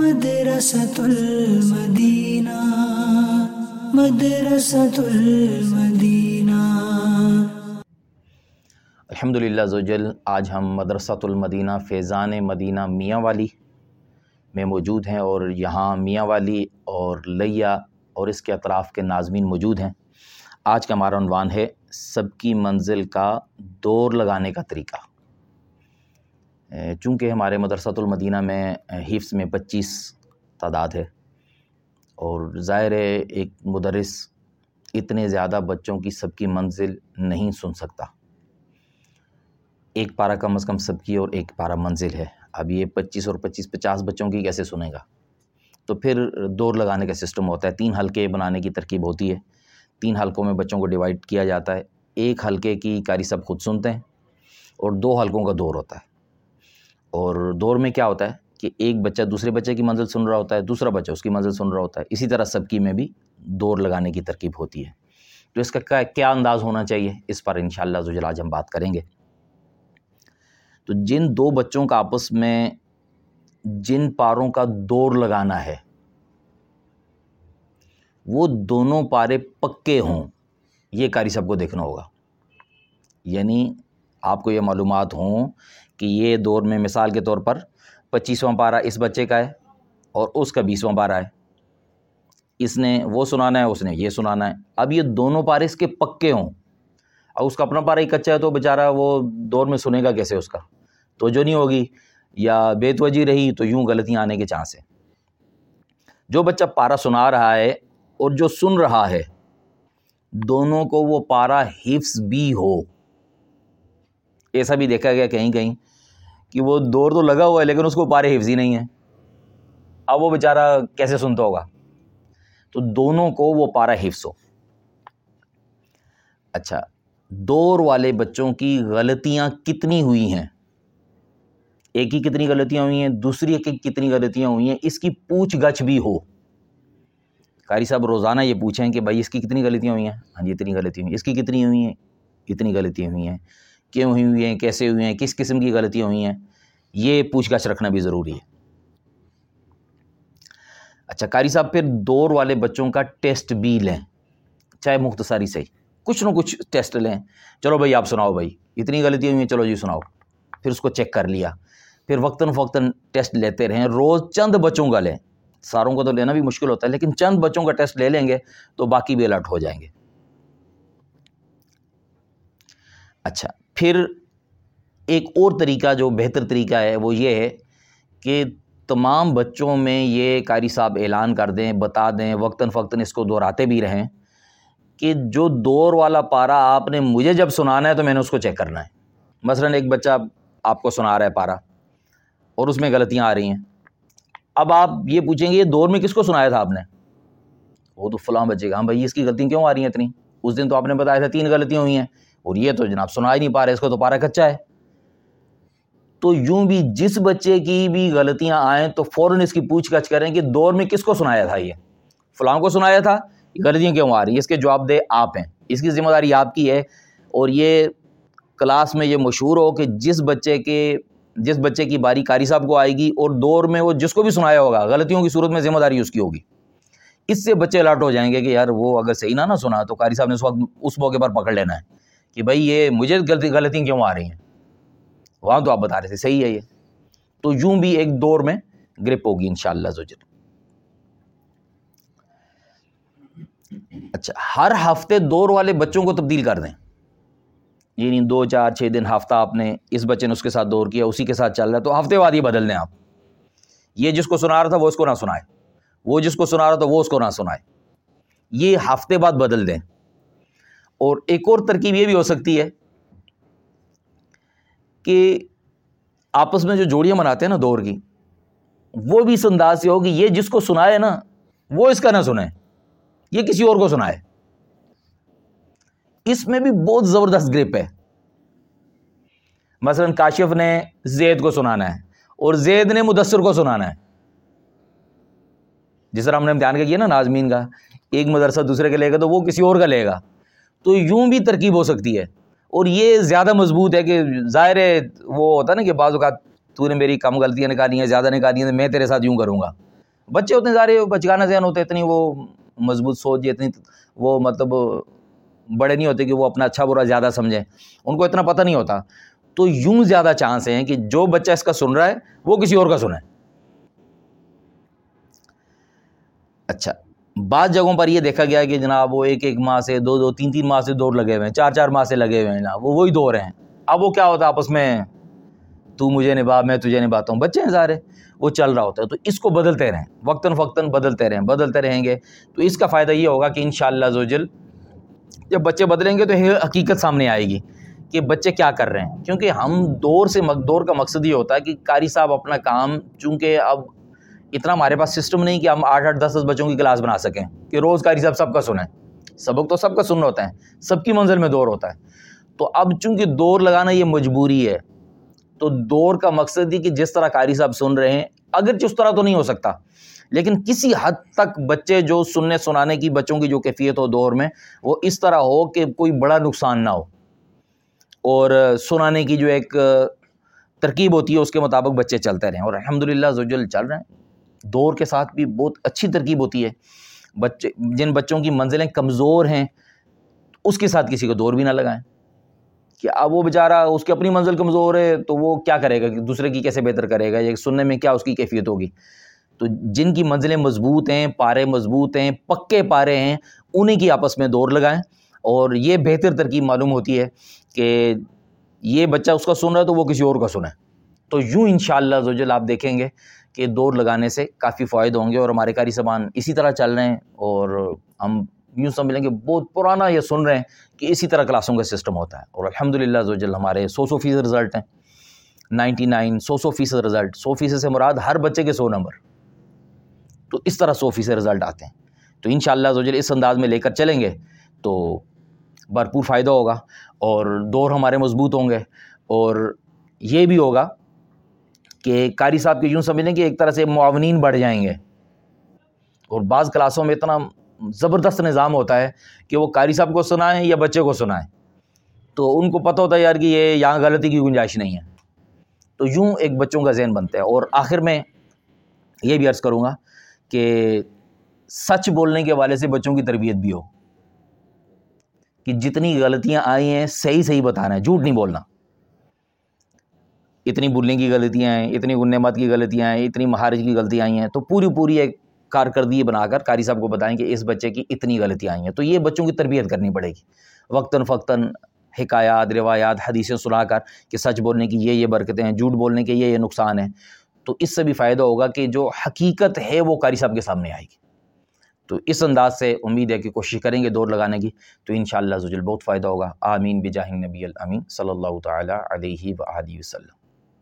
مدرسة المدینہ مدرسة المدینہ الحمد للہ زوجل آج ہم مدرسۃ المدینہ فیضان مدینہ میاں والی میں موجود ہیں اور یہاں میاں والی اور لیا اور اس کے اطراف کے ناظمین موجود ہیں۔ آج کا ہمارا عنوان ہے، سب کی منزل کا دور لگانے کا طریقہ۔ چونکہ ہمارے مدرسۃ المدینہ میں حفظ میں پچیس تعداد ہے۔ اور ظاہر ہے، ایک مدرس اتنے زیادہ بچوں کی سب کی منزل نہیں سن سکتا۔ ایک پارہ کم از کم سب کی اور ایک پارہ منزل ہے۔ اب یہ پچیس اور پچیس، پچاس بچوں کی کیسے سنے گا؟ تو پھر دور لگانے کا سسٹم ہوتا ہے۔ تین حلقے بنانے کی ترکیب ہوتی ہے۔ تین حلقوں میں بچوں کو ڈیوائڈ کیا جاتا ہے۔ ایک حلقے کی کاری سب خود سنتے ہیں اور دو حلقوں کا دور ہوتا ہے۔ اور دور میں کیا ہوتا ہے کہ ایک بچہ دوسرے بچے کی منزل سن رہا ہوتا ہے، دوسرا بچہ اس کی منزل سن رہا ہوتا ہے۔ اسی طرح سب کی میں بھی دور لگانے کی ترکیب ہوتی ہے۔ تو اس کا کیا انداز ہونا چاہیے؟ اس پر انشاءاللہ شاء آج ہم بات کریں گے۔ تو جن دو بچوں کا آپس میں جن پاروں کا دور لگانا ہے، وہ دونوں پارے پکے ہوں، یہ کاری سب کو دیکھنا ہوگا۔ یعنی آپ کو یہ معلومات ہوں کہ یہ دور میں مثال کے طور پر پچیسواں پارہ اس بچے کا ہے اور اس کا بیسواں پارہ ہے۔ اس نے وہ سنانا ہے، اس نے یہ سنانا ہے۔ اب یہ دونوں پارے اس کے پکے ہوں۔ اور اس کا اپنا پارا ہی کچا ہے تو بیچارہ وہ دور میں سنے گا کیسے اس کا؟ تو جو نہیں ہوگی یا بے توجہ رہی تو یوں غلطیاں آنے کے چانس ہیں۔ جو بچہ پارا سنا رہا ہے اور جو سن رہا ہے، دونوں کو وہ پارا حفظ بھی ہو۔ ایسا بھی دیکھا گیا کہیں کہیں کہ وہ دور تو لگا ہوا ہے لیکن اس کو پارے حفظ ہی نہیں ہے۔ اب وہ بیچارہ کیسے سنتا ہوگا؟ تو دونوں کو وہ پارا حفظ ہو۔ اچھا دور والے بچوں کی غلطیاں کتنی ہوئی ہیں؟ ایک ہی کتنی غلطیاں ہوئی ہیں، دوسری ایک کتنی غلطیاں ہوئی ہیں، اس کی پوچھ گچھ بھی ہو۔ قاری صاحب روزانہ یہ پوچھیں کہ بھائی اس کی کتنی غلطیاں ہوئی ہیں؟ ہاں جی اتنی غلطی ہوئی ہیں۔ اس کی کتنی ہوئی ہیں؟ اتنی غلطیاں ہوئی ہیں۔ کیوں ہوئی ہوئی ہیں، کیسے ہوئی ہیں، کس قسم کی غلطیاں ہوئی ہیں، یہ پوچھ گچھ رکھنا بھی ضروری ہے۔ اچھا قاری صاحب، پھر دور والے بچوں کا ٹیسٹ بھی لیں، چاہے مختصری صحیح کچھ نہ کچھ ٹیسٹ لیں۔ چلو بھائی، آپ سناؤ بھائی، اتنی غلطیاں ہوئی ہیں، چلو جی سناؤ۔ پھر اس کو چیک کر لیا۔ پھر وقتاً فوقتاً ٹیسٹ لیتے رہیں۔ روز چند بچوں کا لیں۔ ساروں کو تو لینا بھی مشکل ہوتا ہے، لیکن چند بچوں کا ٹیسٹ لے لیں گے تو باقی بھی الرٹ ہو جائیں گے۔ اچھا پھر ایک اور طریقہ جو بہتر طریقہ ہے وہ یہ ہے کہ تمام بچوں میں یہ قاری صاحب اعلان کر دیں، بتا دیں، وقتاً فوقتاً اس کو دہراتے بھی رہیں کہ جو دور والا پارا آپ نے مجھے جب سنانا ہے تو میں نے اس کو چیک کرنا ہے۔ مثلاً ایک بچہ آپ کو سنا رہا ہے پارا اور اس میں غلطیاں آ رہی ہیں۔ اب آپ یہ پوچھیں گے، یہ دور میں کس کو سنایا تھا آپ نے؟ وہ تو فلاں بچے گا ہاں بھائی اس کی غلطیاں کیوں آ رہی ہیں اتنی؟ اس دن تو آپ نے بتایا تھا تین غلطیاں ہوئی ہیں۔ اور یہ تو جناب سنا ہی نہیں پا رہے، اس کو تو پارا کچا ہے۔ تو یوں بھی جس بچے کی بھی غلطیاں آئیں تو فوراً اس کی پوچھ گچھ کریں کہ دور میں کس کو سنایا تھا یہ؟ فلاں کو سنایا تھا؟ غلطیاں کیوں آ رہی ہیں؟ اس کے جواب دے آپ ہیں۔ اس کی ذمہ داری آپ کی ہے۔ اور یہ کلاس میں یہ مشہور ہو کہ جس بچے کے، جس بچے کی باری قاری صاحب کو آئے گی اور دور میں وہ جس کو بھی سنایا ہوگا، غلطیوں کی صورت میں ذمہ داری اس کی ہوگی۔ اس سے بچے الاٹ ہو جائیں گے کہ یار وہ اگر صحیح نہ نہ سنا تو قاری صاحب نے اس وقت اس موقع پر پکڑ لینا ہے۔ کہ بھائی یہ مجھے غلطی غلطیاں کیوں آ رہی ہیں؟ وہاں تو آپ بتا رہے تھے، صحیح ہے یہ۔ تو یوں بھی ایک دور میں گرپ ہوگی ان شاء اللہ اچھا ہر ہفتے دور والے بچوں کو تبدیل کر دیں۔ یعنی دو، چار، چھ دن، ہفتہ آپ نے اس بچے نے اس کے ساتھ دور کیا، اسی کے ساتھ چل رہا ہے، تو ہفتے بعد یہ بدل دیں آپ۔ یہ جس کو سنا رہا تھا وہ اس کو نہ سنائے۔ وہ جس کو سنا رہا تھا وہ اس کو نہ سنائے۔ یہ ہفتے بعد بدل دیں۔ اور ایک اور ترکیب یہ بھی ہو سکتی ہے کہ آپس میں جو جوڑیاں مناتے ہیں نا دور کی، وہ بھی اس انداز سے ہو کہ یہ جس کو سنائے نا، وہ اس کا نہ سنائے، یہ کسی اور کو سنائے۔ اس میں بھی بہت زبردست گرپ ہے۔ مثلا کاشف نے زید کو سنانا ہے اور زید نے مدثر کو سنانا ہے۔ جس طرح ہم نے امتحان کا کیا نا ناظمین کا، ایک مدرسہ دوسرے کا لے گا تو وہ کسی اور کا لے گا۔ تو یوں بھی ترکیب ہو سکتی ہے۔ اور یہ زیادہ مضبوط ہے کہ ظاہر ہے وہ ہوتا ہے نا کہ بعض اوقات تو نے میری کم غلطیاں نکالی ہیں، زیادہ نکالی ہیں میں تیرے ساتھ یوں کروں گا۔ بچے اتنے سارے بچگانا ذہن ہوتے، اتنی وہ مضبوط سوچ، اتنی وہ مطلب بڑے نہیں ہوتے کہ وہ اپنا اچھا برا زیادہ سمجھیں۔ ان کو اتنا پتہ نہیں ہوتا۔ تو یوں زیادہ چانس ہیں کہ جو بچہ اس کا سن رہا ہے، وہ کسی اور کا سنیں۔ اچھا۔ بعض جگہوں پر یہ دیکھا گیا کہ جناب وہ ایک ایک ماہ سے دو دو، تین تین ماہ سے دور لگے ہوئے ہیں، چار چار ماہ سے لگے ہوئے ہیں جناب، وہ وہی دور ہیں۔ اب وہ کیا ہوتا ہے آپس میں؟ تو مجھے نبھا میں تجھے نبھاتا ہوں بچے ہیں سارے، وہ چل رہا ہوتا ہے۔ تو اس کو بدلتے رہیں، وقتاً فوقتاً بدلتے رہیں بدلتے رہیں گے۔ تو اس کا فائدہ یہ ہوگا کہ ان شاء اللہ زوجل جب بچے بدلیں گے تو حقیقت سامنے آئے گی کہ بچے کیا کر رہے ہیں۔ کیونکہ ہم دور سے دور کا مقصد یہ ہوتا ہے کہ قاری صاحب اپنا کام، چونکہ اب اتنا ہمارے پاس سسٹم نہیں کہ ہم آٹھ آٹھ دس دس بچوں کی کلاس بنا سکیں کہ روز قاری صاحب سب کا سنیں۔ سبق تو سب کا سننا ہوتا ہے۔ سب کی منزل میں دور ہوتا ہے۔ تو اب چونکہ دور لگانا یہ مجبوری ہے، تو دور کا مقصد یہ کہ جس طرح قاری صاحب سن رہے ہیں، اگرچہ اس طرح تو نہیں ہو سکتا، لیکن کسی حد تک بچے جو سننے سنانے کی، بچوں کی جو کیفیت ہو دور میں، وہ اس طرح ہو کہ کوئی بڑا نقصان نہ ہو۔ اور سنانے کی جو ایک ترکیب ہوتی ہے، اس کے مطابق بچے چلتے رہیں۔ اور الحمد للہ زوجل چل رہے ہیں۔ دور کے ساتھ بھی بہت اچھی ترکیب ہوتی ہے۔ بچے، جن بچوں کی منزلیں کمزور ہیں، اس کے ساتھ کسی کو دور بھی نہ لگائیں۔ کہ اب وہ بیچارہ اس کی اپنی منزل کمزور ہے، تو وہ کیا کرے گا؟ کہ دوسرے کی کیسے بہتر کرے گا؟ یہ سننے میں کیا اس کی کیفیت ہوگی؟ تو جن کی منزلیں مضبوط ہیں، پارے مضبوط ہیں، پکے پارے ہیں، انہیں کی آپس میں دور لگائیں۔ اور یہ بہتر ترکیب معلوم ہوتی ہے کہ یہ بچہ اس کا سن رہا ہے، تو وہ کسی اور کا سنیں۔ تو یوں ان شاء اللہ زوجل آپ دیکھیں گے کہ دور لگانے سے کافی فوائد ہوں گے اور ہمارے کاری زبان اسی طرح چل رہے ہیں اور ہم یوں سمجھ لیں گے بہت پرانا یہ سن رہے ہیں کہ اسی طرح کلاسوں کا سسٹم ہوتا ہے اور الحمد للہ زوجل ہمارے سو سو فیصد رزلٹ ہیں نائنٹی نائن سو سو فیصد رزلٹ سو فیصد سے مراد ہر بچے کے سو نمبر تو اس طرح سو فیصد رزلٹ آتے ہیں تو ان شاء اللہ زوجل اس انداز میں لے کر چلیں گے تو بھرپور فائدہ ہوگا اور دور ہمارے مضبوط ہوں گے اور یہ بھی ہوگا کہ قاری صاحب کے یوں سمجھ لیں کہ ایک طرح سے معاونین بڑھ جائیں گے۔ اور بعض کلاسوں میں اتنا زبردست نظام ہوتا ہے کہ وہ قاری صاحب کو سنائیں یا بچے کو سنائیں۔ تو ان کو پتہ ہوتا ہے یار کہ یہ یہاں غلطی کی گنجائش نہیں ہے۔ تو یوں ایک بچوں کا ذہن بنتا ہے۔ اور آخر میں یہ بھی عرض کروں گا کہ سچ بولنے کے حوالے سے بچوں کی تربیت بھی ہو۔ کہ جتنی غلطیاں آئی ہیں، صحیح صحیح بتانا ہے، جھوٹ نہیں بولنا۔ اتنی بولنے کی غلطیاں ہیں، اتنی غنمت کی غلطیاں ہیں، اتنی مہارج کی غلطیاں آئی ہیں۔ تو پوری پوری ایک کارکردگی بنا کر قاری صاحب کو بتائیں کہ اس بچے کی اتنی غلطیاں آئی ہیں۔ تو یہ بچوں کی تربیت کرنی پڑے گی۔ وقتاً فقتاً حکایات، روایات، حدیثیں سنا کر کہ سچ بولنے کی یہ یہ برکتیں ہیں، جھوٹ بولنے کے یہ یہ نقصان ہیں۔ تو اس سے بھی فائدہ ہوگا کہ جو حقیقت ہے وہ قاری صاحب کے سامنے آئے گی۔ تو اس انداز سے امید ہے کہ کوشش کریں گے دوڑ لگانے کی۔ تو ان شاء اللہ بہت فائدہ ہوگا۔ آمین بجاہ نبی الامین صلی اللہ تعالیٰ علیہ و وسلم۔